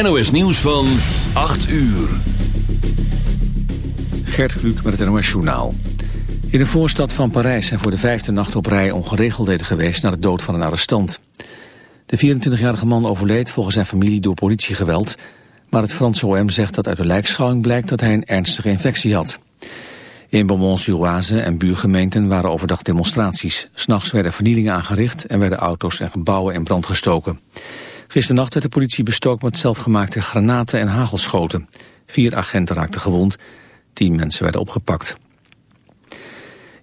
NOS nieuws van 8 uur. Gert met het NOS Journaal. In de voorstad van Parijs zijn voor de vijfde nacht op rij ongeregeldheden geweest... na de dood van een arrestant. De 24-jarige man overleed volgens zijn familie door politiegeweld... maar het Franse OM zegt dat uit de lijkschouwing blijkt dat hij een ernstige infectie had. In Beaumont-sur-Oise en buurgemeenten waren overdag demonstraties. S'nachts werden vernielingen aangericht en werden auto's en gebouwen in brand gestoken. Gisternacht werd de politie bestookt met zelfgemaakte granaten en hagelschoten. Vier agenten raakten gewond, tien mensen werden opgepakt.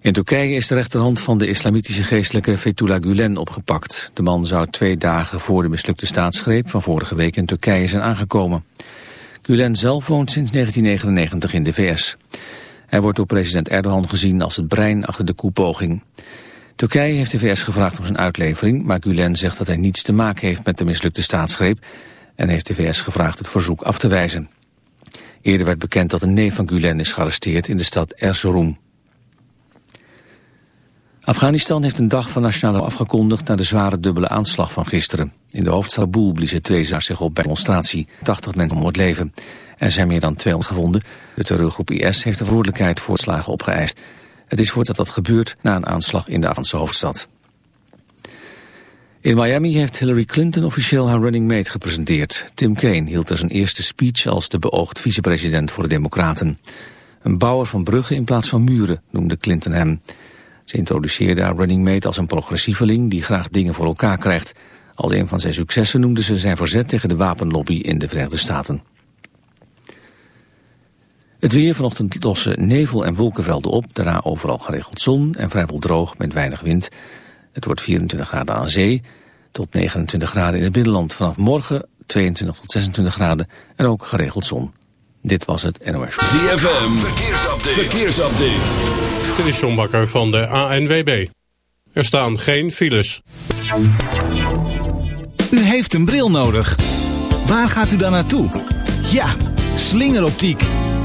In Turkije is de rechterhand van de islamitische geestelijke Fethullah Gulen opgepakt. De man zou twee dagen voor de mislukte staatsgreep van vorige week in Turkije zijn aangekomen. Gulen zelf woont sinds 1999 in de VS. Hij wordt door president Erdogan gezien als het brein achter de koepoging. Turkije heeft de VS gevraagd om zijn uitlevering, maar Gulen zegt dat hij niets te maken heeft met de mislukte staatsgreep en heeft de VS gevraagd het verzoek af te wijzen. Eerder werd bekend dat een neef van Gulen is gearresteerd in de stad Erzurum. Afghanistan heeft een dag van nationale afgekondigd na de zware dubbele aanslag van gisteren. In de hoofdstad Kabul bliezen twee zaars zich op bij demonstratie. 80 mensen om het leven. Er zijn meer dan 200 gewonden. De terreurgroep IS heeft de verantwoordelijkheid voor slagen opgeëist. Het is voor dat dat gebeurt na een aanslag in de Afghaanse hoofdstad. In Miami heeft Hillary Clinton officieel haar running mate gepresenteerd. Tim Kaine hield er zijn eerste speech als de beoogd vicepresident voor de Democraten. Een bouwer van bruggen in plaats van muren, noemde Clinton hem. Ze introduceerde haar running mate als een progressieveling die graag dingen voor elkaar krijgt. Als een van zijn successen noemde ze zijn verzet tegen de wapenlobby in de Verenigde Staten. Het weer vanochtend lossen nevel- en wolkenvelden op. Daarna overal geregeld zon en vrijwel droog met weinig wind. Het wordt 24 graden aan zee tot 29 graden in het binnenland. Vanaf morgen 22 tot 26 graden en ook geregeld zon. Dit was het NOS. ZFM, verkeersupdate. verkeersupdate. Dit is John Bakker van de ANWB. Er staan geen files. U heeft een bril nodig. Waar gaat u dan naartoe? Ja, slingeroptiek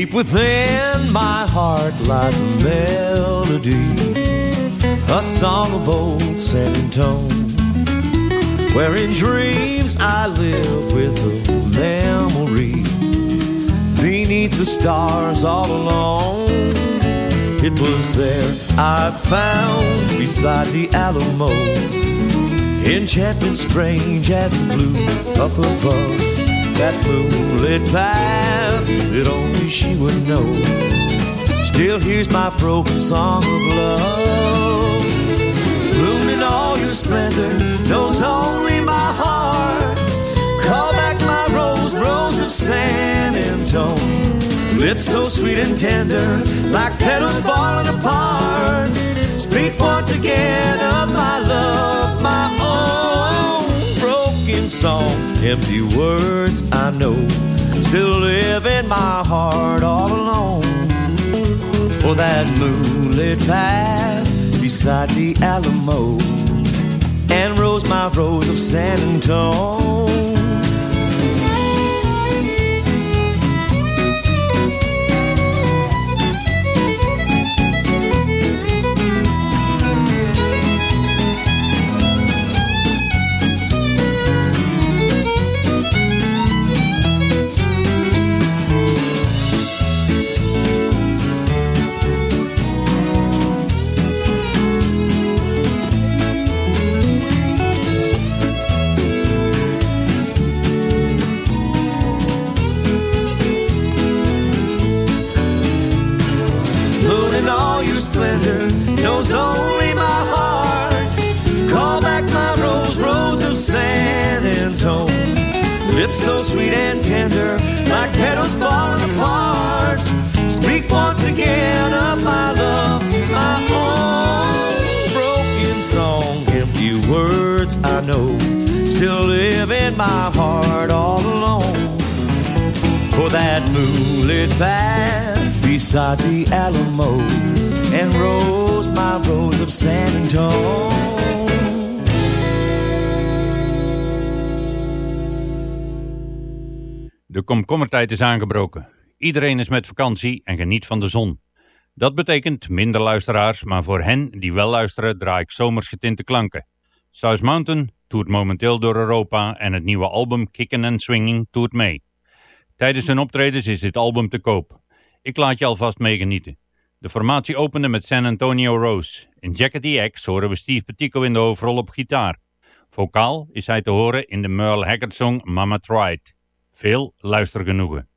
Deep within my heart lies a melody, a song of old in tone, where in dreams I live with a memory beneath the stars all alone. It was there I found beside the Alamo. Enchantment strange as the blue up above. That moonlit path that only she would know. Still here's my broken song of love. Moon in all your splendor knows only my heart. Call back my rose, rose of San Antone. Lips so sweet and tender, like petals falling apart. Speak once again of my love, my own. Empty words I know still live in my heart all alone. For that moonlit path beside the Alamo, and rose my rose of San Antone. Sweet and tender, like petals falling apart. Speak once again of my love, my own broken song. Empty words I know still live in my heart all alone. For that moonlit path beside the Alamo and rose my rose of San Antone. De komkommertijd is aangebroken. Iedereen is met vakantie en geniet van de zon. Dat betekent minder luisteraars, maar voor hen die wel luisteren draai ik zomers getinte klanken. South Mountain toert momenteel door Europa en het nieuwe album Kickin' and Swinging toert mee. Tijdens hun optredens is dit album te koop. Ik laat je alvast meegenieten. De formatie opende met San Antonio Rose. In Jacket X horen we Steve Petico in de hoofdrol op gitaar. Vocaal is hij te horen in de Merle Haggard song Mama Tried. Veel luistergenoegen.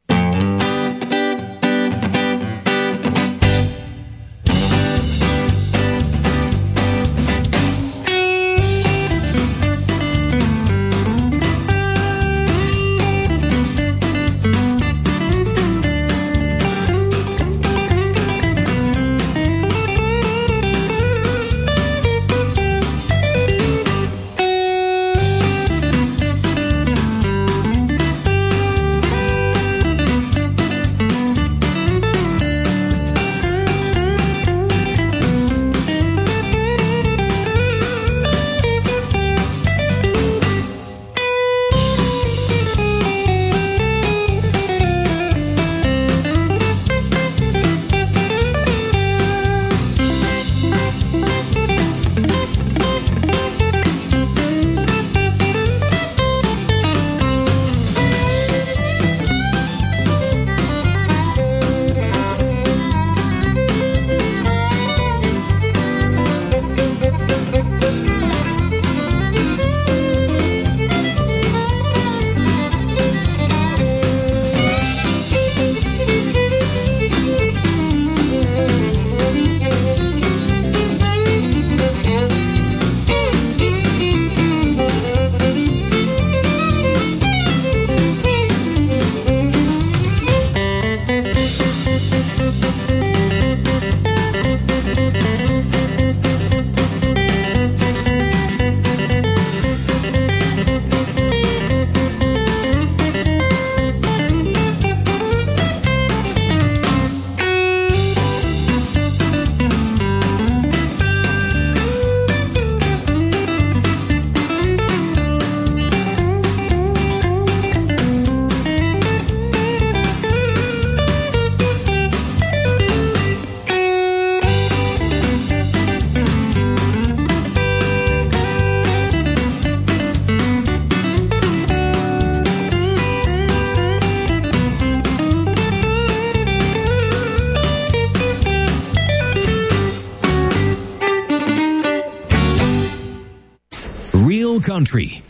Country.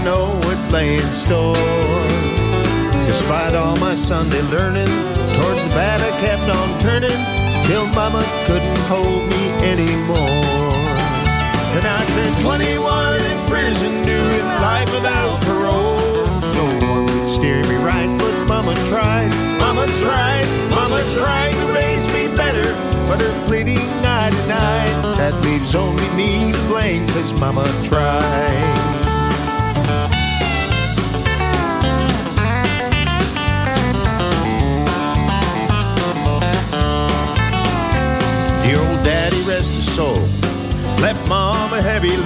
To know what lay in store. Despite all my Sunday learning, towards the bad I kept on turning, till mama couldn't hold me anymore. And I turned 21 in prison, doing life without parole. No one could steer me right, but mama tried, mama tried, mama tried to raise me better. But her pleading I denied. That leaves only me to blame, cause mama tried.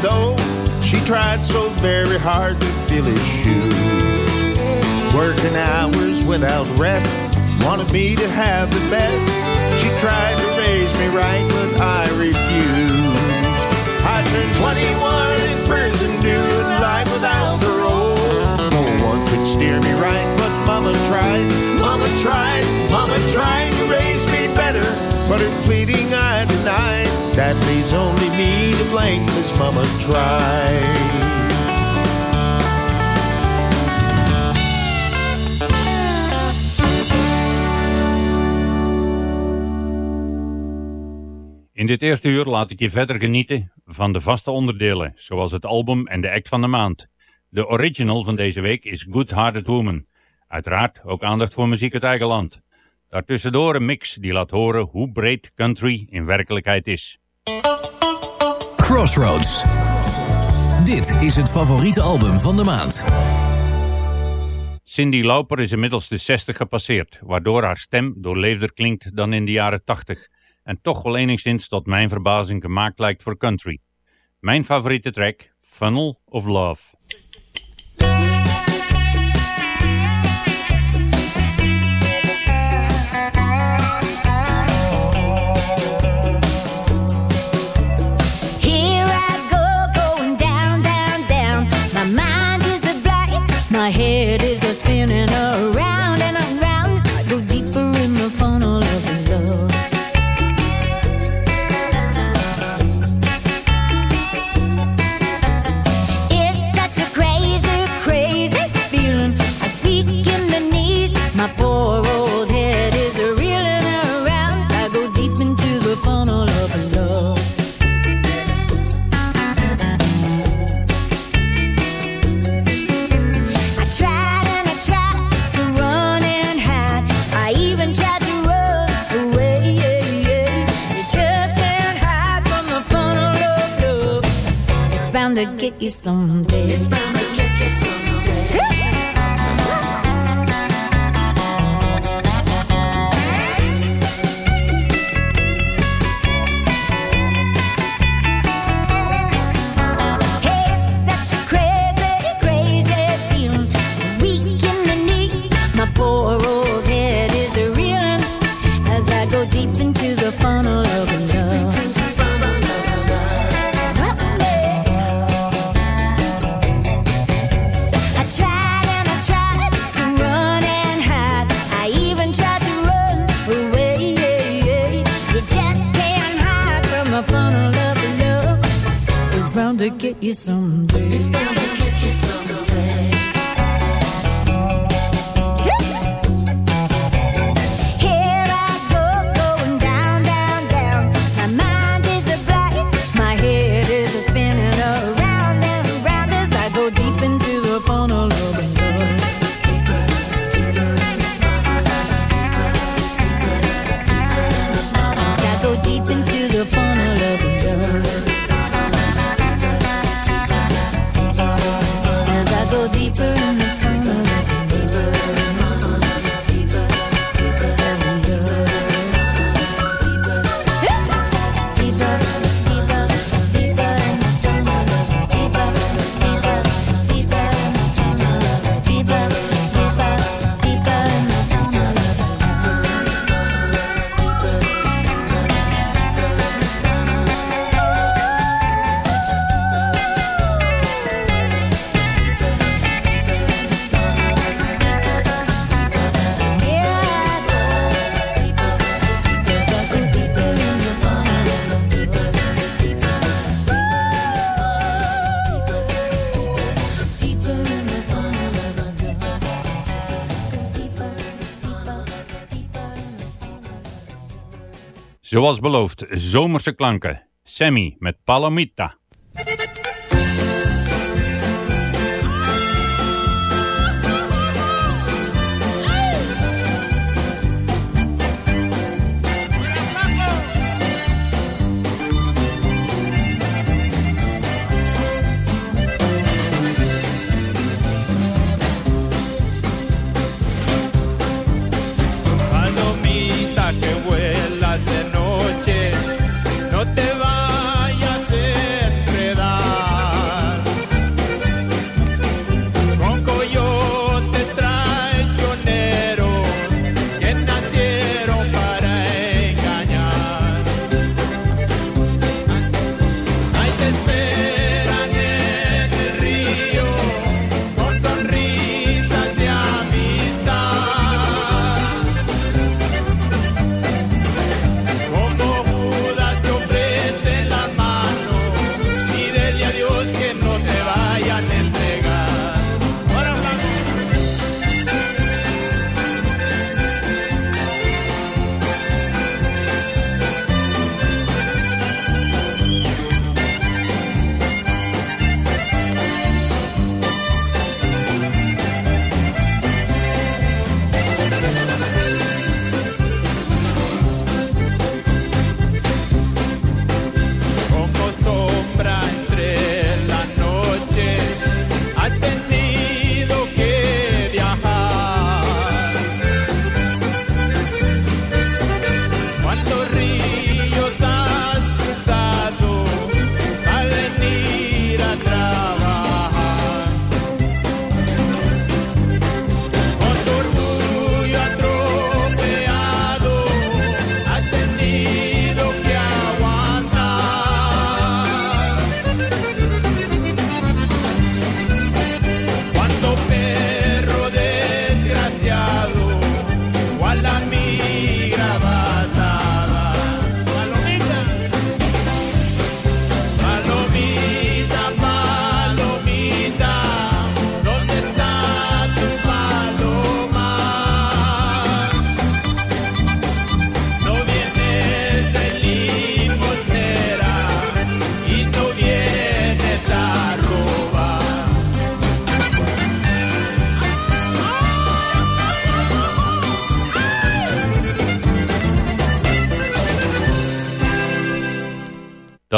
A. She tried so very hard to fill his shoes. Working hours without rest. Wanted me to have the best. She tried to raise me right, but I refused. I turned 21 in prison, doing life without parole. No one could steer me right, but mama tried. Mama tried, mama tried But her pleading I. That leaves only me to blame, cause mama tried. In dit eerste uur laat ik je verder genieten van de vaste onderdelen, zoals het album en de act van de maand. De original van deze week is Good Hearted Woman. Uiteraard ook aandacht voor muziek uit eigen land. Daartussendoor een mix die laat horen hoe breed country in werkelijkheid is. Crossroads. Dit is het favoriete album van de maand. Cindy Lauper is inmiddels de 60 gepasseerd, waardoor haar stem doorleefder klinkt dan in de jaren 80 en toch wel enigszins tot mijn verbazing gemaakt lijkt voor country. Mijn favoriete track, Funnel of Love. My head bound to get you someday. Zoals beloofd, zomerse klanken. Sammy met Palomita.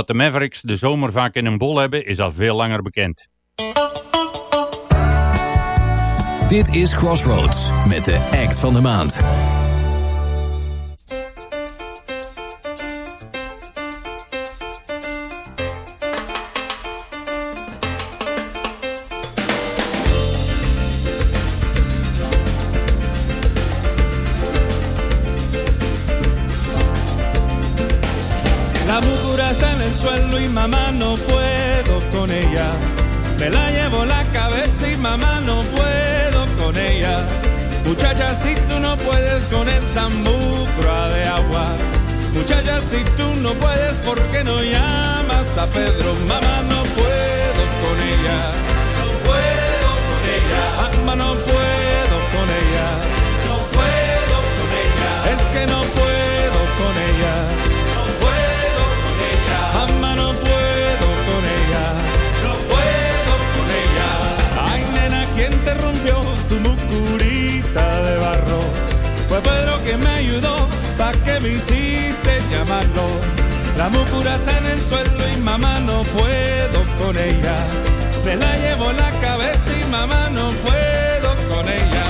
Dat de Mavericks de zomer vaak in een bol hebben is al veel langer bekend. Dit is Crossroads met de act van de maand. Mamá no puedo con ella. Muchacha, si tú no puedes con esa mucra de agua. Muchacha, si tú no puedes, ¿por qué no llamas a Pedro? Mamá, no puedo con ella. No puedo con ella. Mamá, no que me ayudó, ¿pa' que me hiciste llamarlo? La mucura está en el suelo y mamá no puedo con ella. Me la llevo la cabeza y mamá no puedo con ella.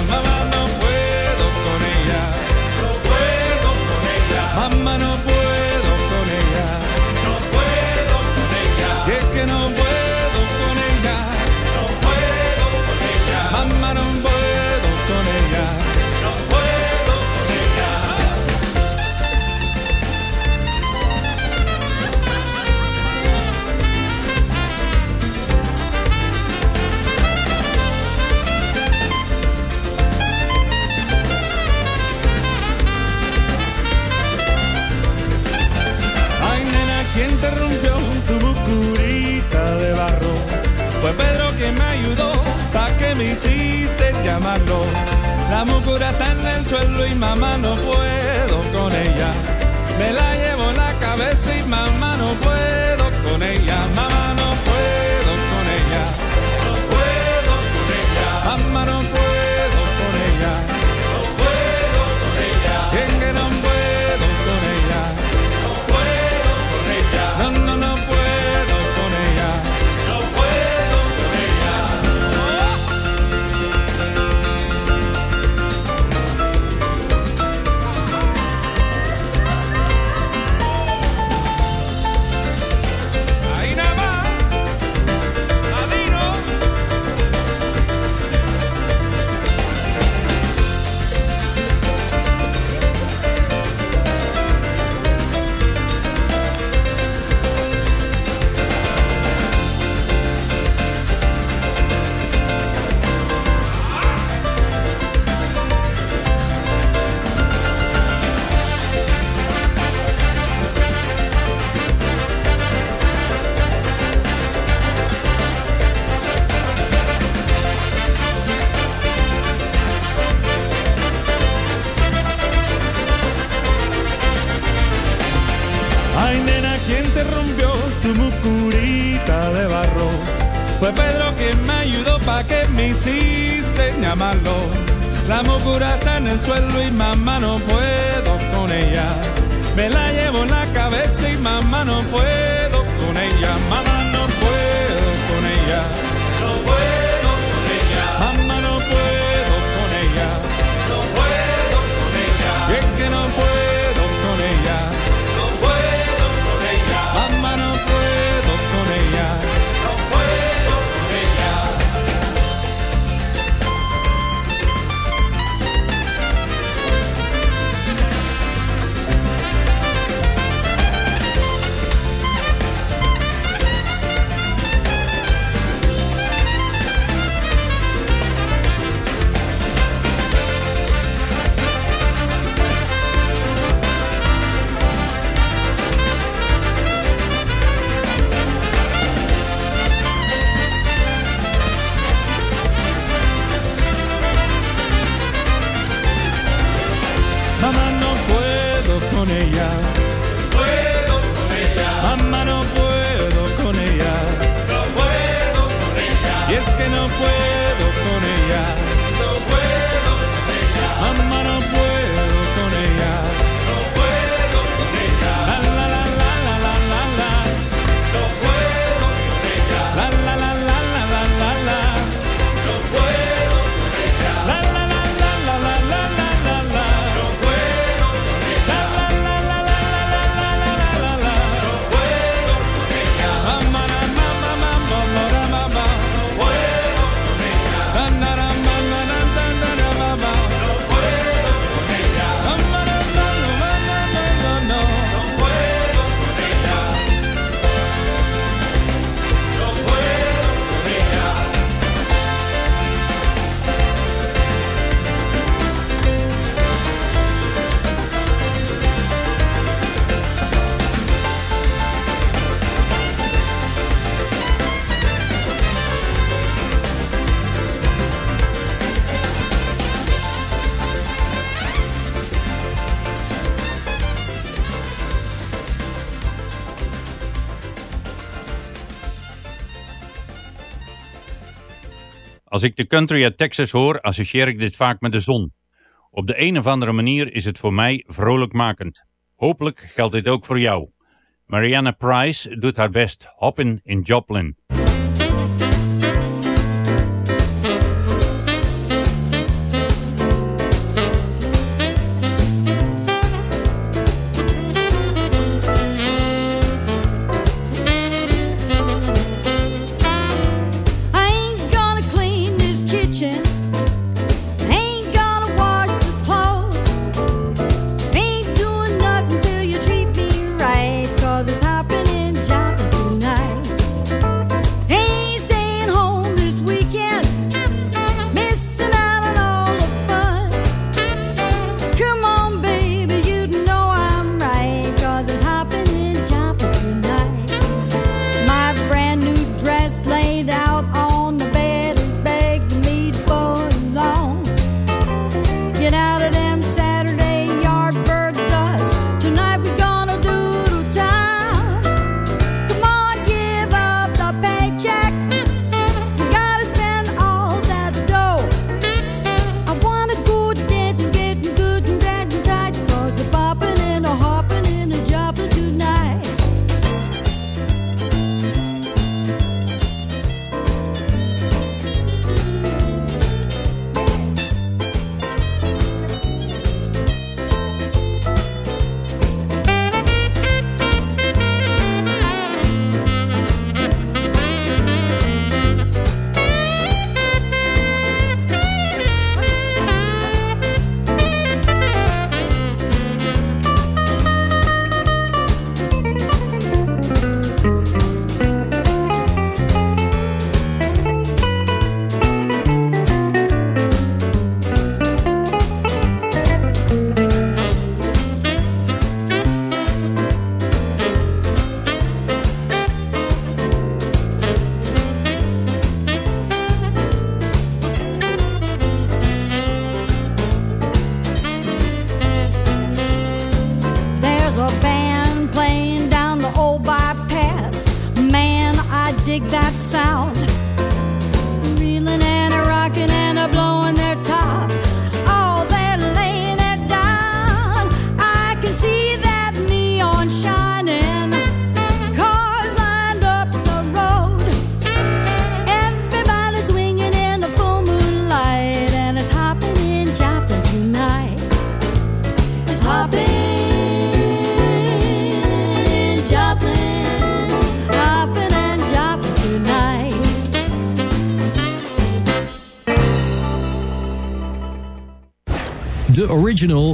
La mucura está en el suelo y mamá no puedo con ella. Me la llevo en la cabeza y mamá no puedo. suelo y mamá. Als ik de country uit Texas hoor, associeer ik dit vaak met de zon. Op de een of andere manier is het voor mij vrolijkmakend. Hopelijk geldt dit ook voor jou. Mariana Price doet haar best hoppin' in Joplin.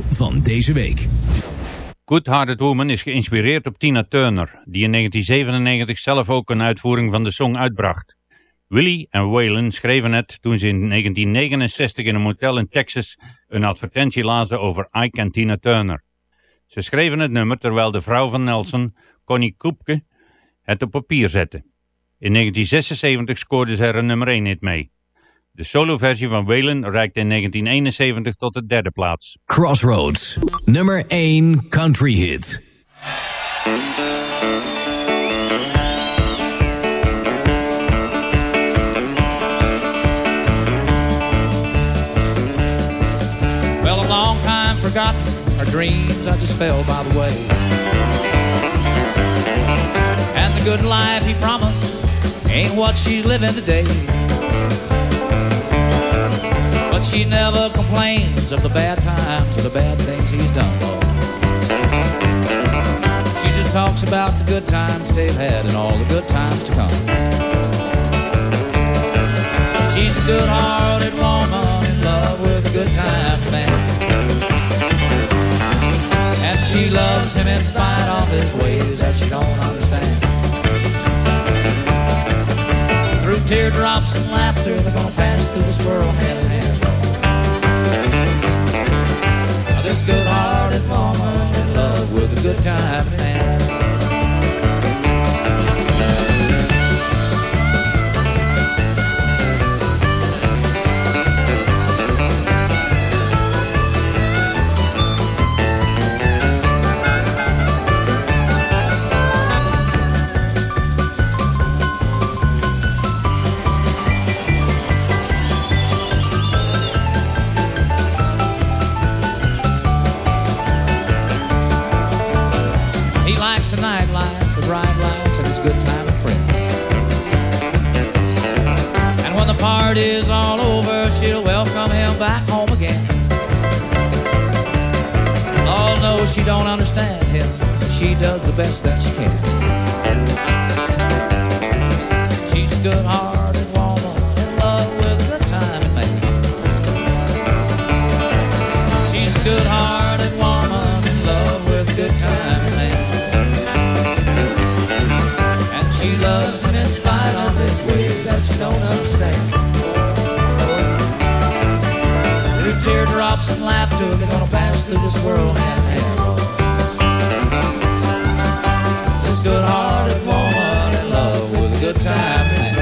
Van deze week. Good Hearted Woman is geïnspireerd op Tina Turner, die in 1997 zelf ook een uitvoering van de song uitbracht. Willie en Waylon schreven het toen ze in 1969 in een motel in Texas een advertentie lazen over Ike en Tina Turner. Ze schreven het nummer terwijl de vrouw van Nelson, Connie Koepke, het op papier zette. In 1976 scoorde ze er een nummer 1 hit mee. De soloversie van Waylon reikte in 1971 tot de derde plaats. Crossroads, nummer 1 country hit. Well, a long time forgotten, her dreams I just fell by the way. And the good life he promised ain't what she's living today. But she never complains of the bad times or the bad things he's done, Lord. She just talks about the good times they've had and all the good times to come. She's a good-hearted woman in love with a good time man. And she loves him in spite of his ways that she don't understand. Through teardrops and laughter, they're gonna pass through this world hand in hand. Good time the nightlife, the bright lights, and his good time friends. And when the party's all over, she'll welcome him back home again. Oh no, she don't understand him, but she does the best that she can. And laughter, they're gonna pass through this world hand in hand. This good-hearted woman in love with a good time man.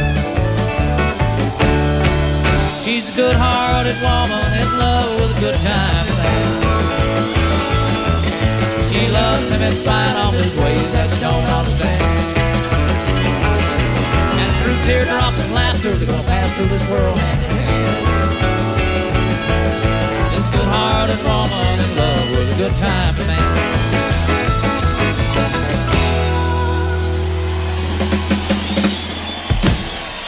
She's a good-hearted woman in love with a good time man. She loves him in spite of his ways that she don't understand. And through teardrops and laughter, they're gonna pass through this world hand in hand. Good-hearted woman in love with a good time man.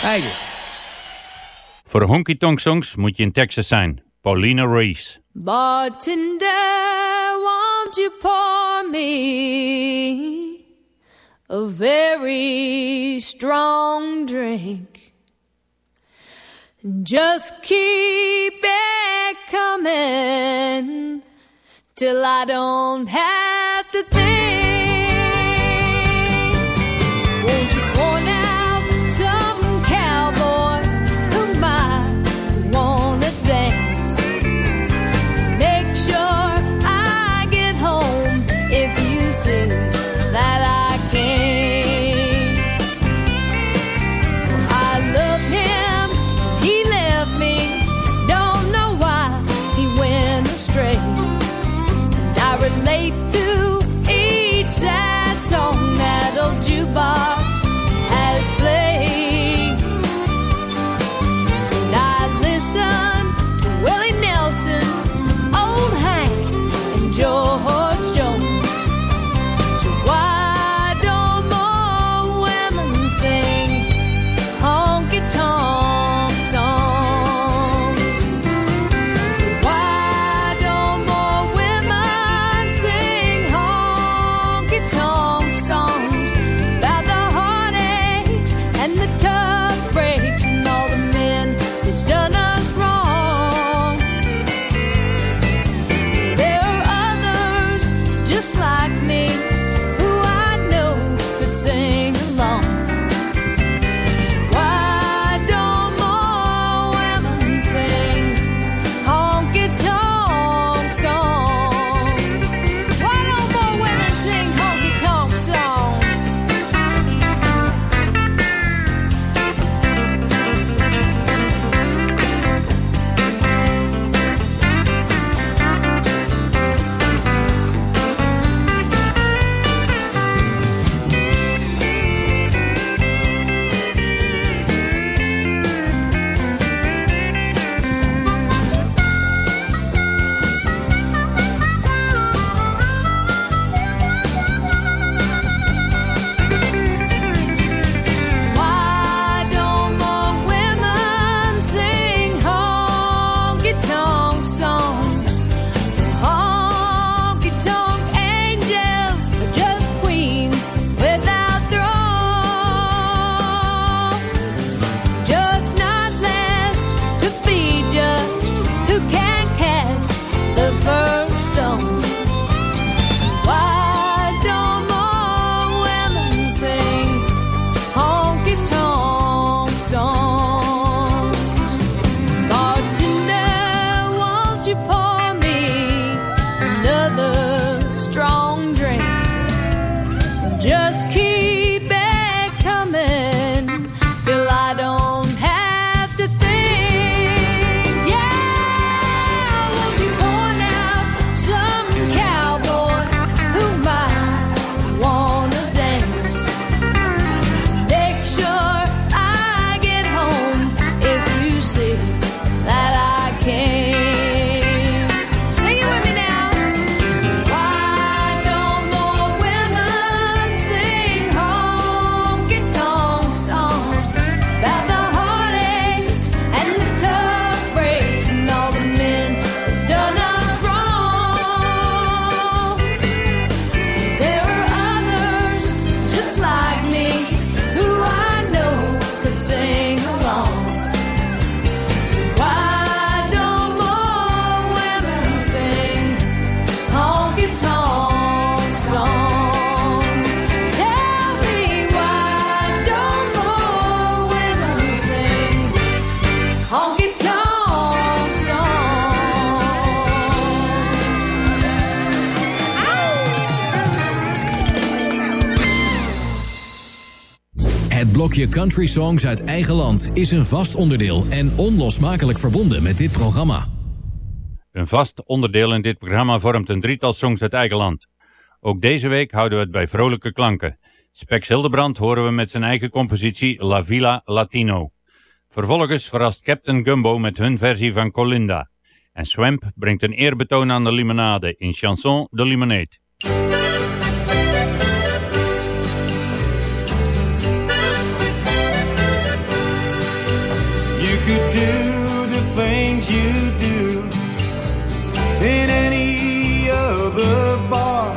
Thank you. Voor honky tonk songs moet je in Texas zijn. Paulina Reese. Bartender, won't you pour me a very strong drink? Just keep it coming till I don't have to think. I relate to each sad song that old jukebox blokje country songs uit eigen land is een vast onderdeel en onlosmakelijk verbonden met dit programma. Een vast onderdeel in dit programma vormt een drietal songs uit eigen land. Ook deze week houden we het bij vrolijke klanken. Spex Hildebrand horen we met zijn eigen compositie La Villa Latino. Vervolgens verrast Captain Gumbo met hun versie van Colinda. En Swamp brengt een eerbetoon aan de limonade in Chanson de Limonade. Could do the things you do in any other bar,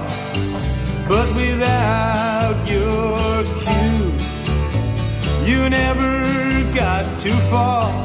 but without your cue, you never got too far.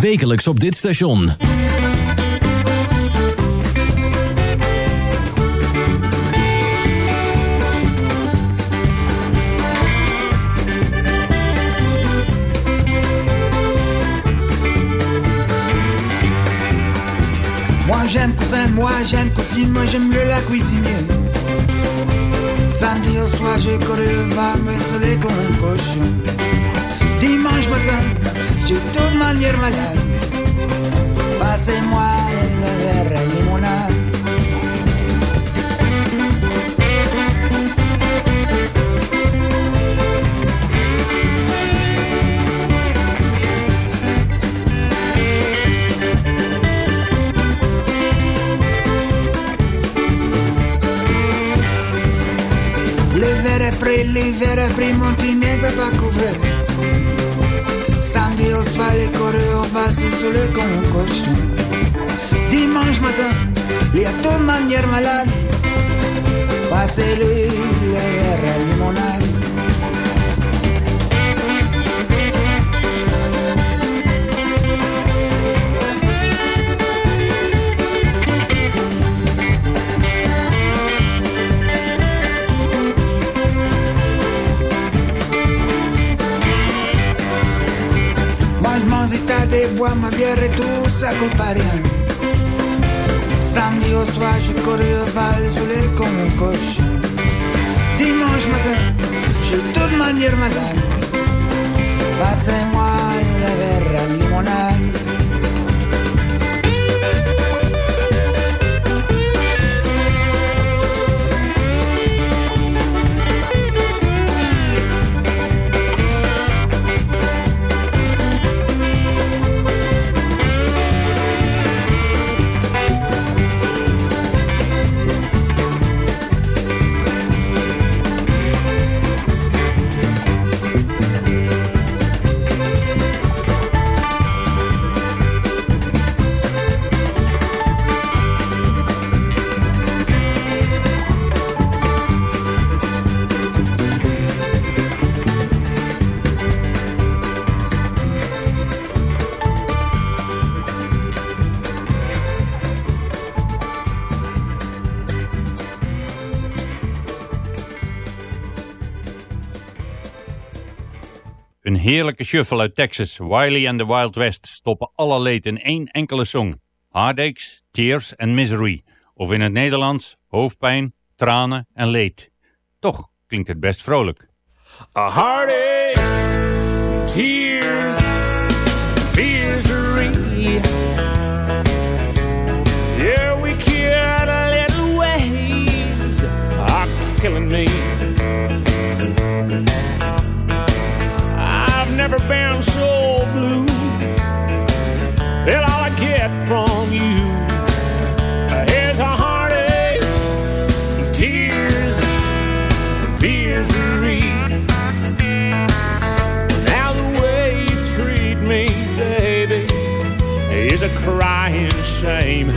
wekelijks op dit station. Moi j'aime cousin, moi j'aime cousine, moi j'aime mieux la cuisine. Samedi au soir j'ai couru voir me soleil comme un cochon. Dimanche matin, je suis toute manière malade. Passez-moi le verre limonade. L'hiver est pris, l'hiver est pris, mon pied ne peut pas couvrir. Samedi au soir, les coureurs passent sous le comme. Dimanche matin, il y a toute manière malade. Passez-lui le verre à limonade. Rien. Samedi au soir, je cours au bal sous les comme un cochon. Dimanche matin, je toute manière malade. Passez-moi le verre à limonade. Heerlijke shuffle uit Texas, Wiley and the Wild West, stoppen alle leed in één enkele song. Heartaches, Tears and Misery. Of in het Nederlands, hoofdpijn, tranen en leed. Toch klinkt het best vrolijk. A heartache, tears, crying shame.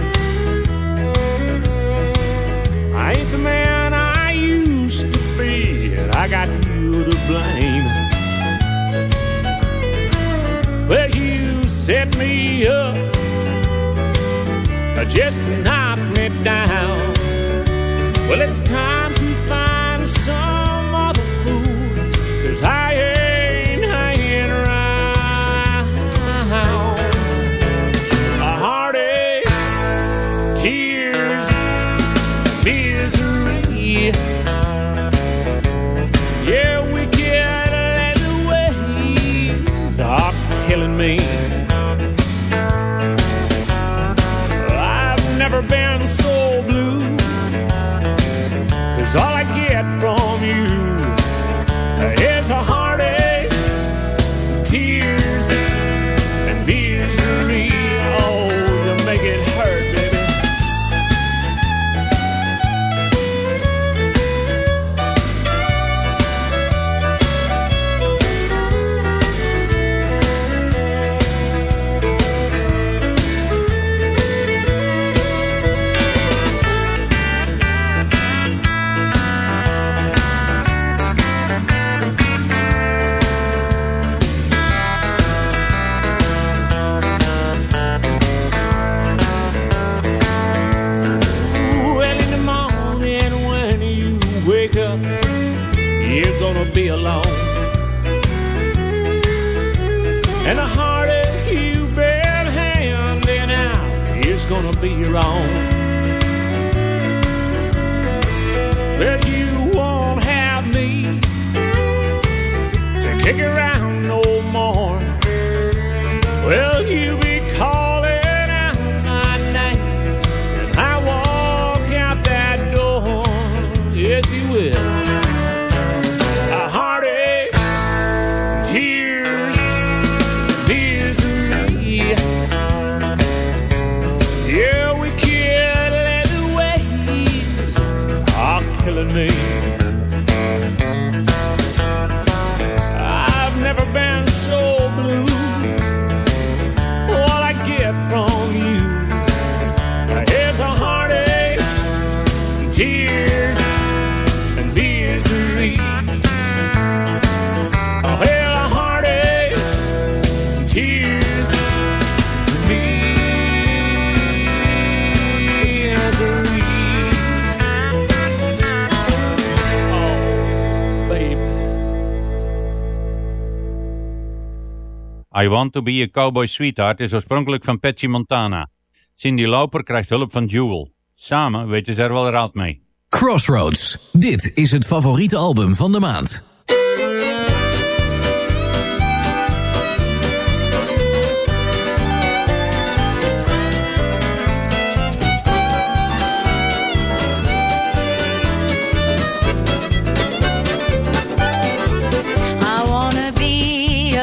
I ain't the man I used to be, and I got you to blame. Well, you set me up just to knock me down. Well, it's time to find kick around. I Want To Be A Cowboy Sweetheart is oorspronkelijk van Patsy Montana. Cindy Lauper krijgt hulp van Jewel. Samen weten ze er wel raad mee. Crossroads. Dit is het favoriete album van de maand.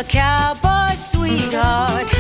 cow God.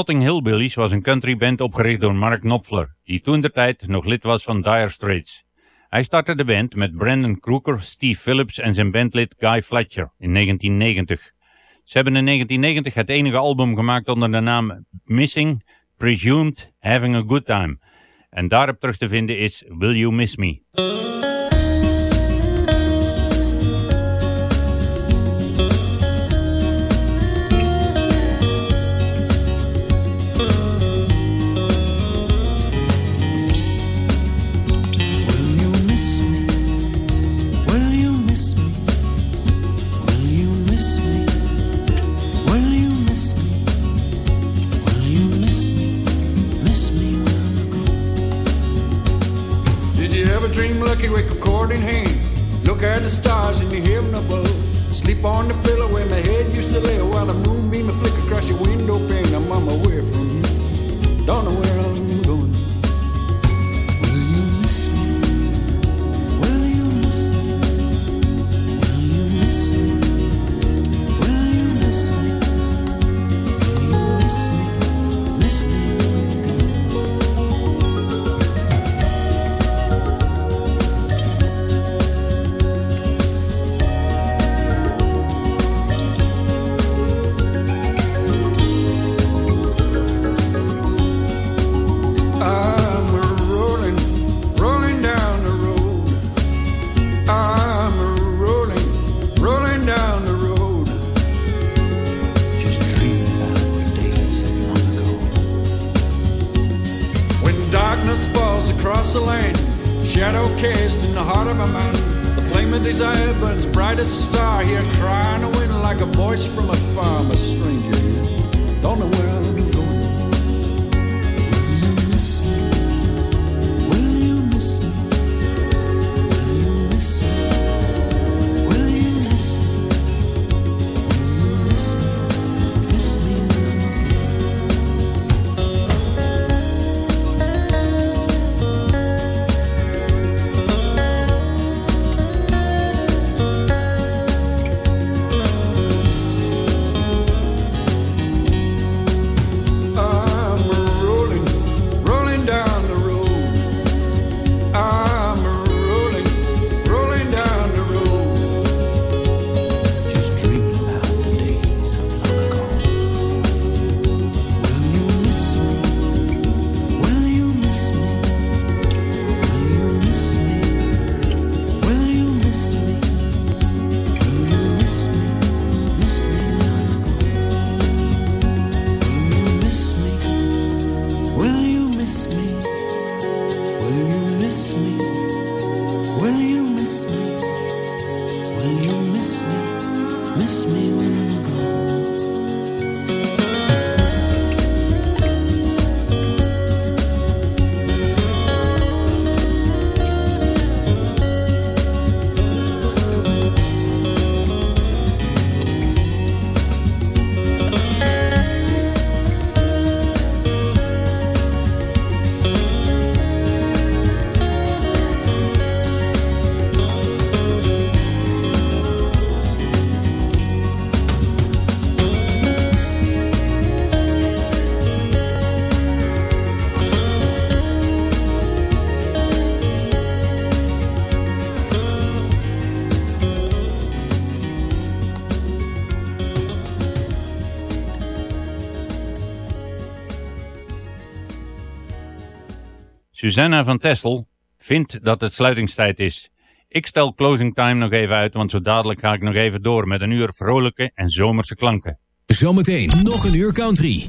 Notting Hill Billies was een countryband opgericht door Mark Knopfler, die toen de tijd nog lid was van Dire Straits. Hij startte de band met Brandon Crooker, Steve Phillips en zijn bandlid Guy Fletcher in 1990. Ze hebben in 1990 het enige album gemaakt onder de naam Missing, Presumed, Having a Good Time. En daarop terug te vinden is Will You Miss Me. Susanna van Tessel vindt dat het sluitingstijd is. Ik stel closing time nog even uit, want zo dadelijk ga ik nog even door met een uur vrolijke en zomerse klanken. Zometeen nog een uur country.